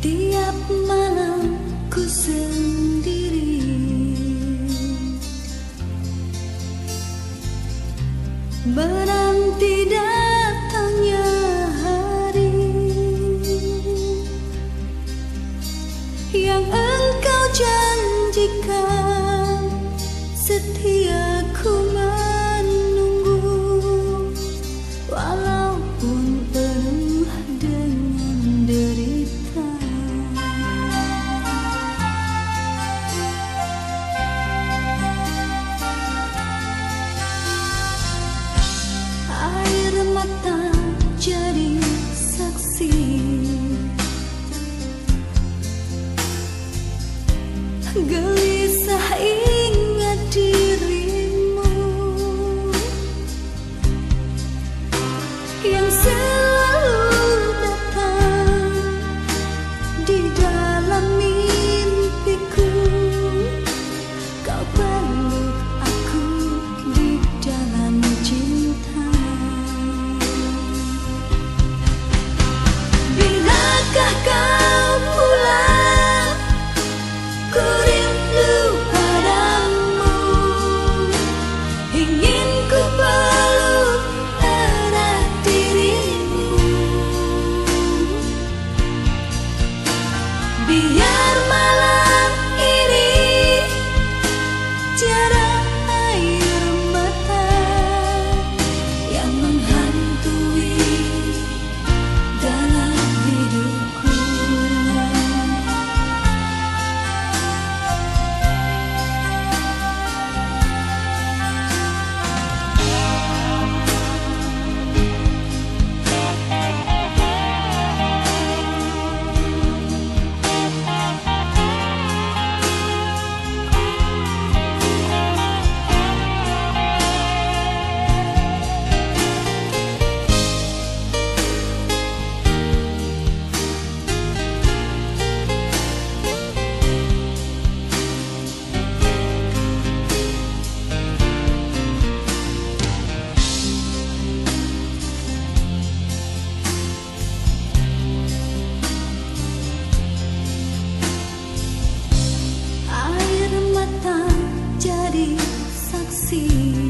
Tiap malam ku sendiri. Menanti datangnya hari Yang engkau janjikan Setia ku see.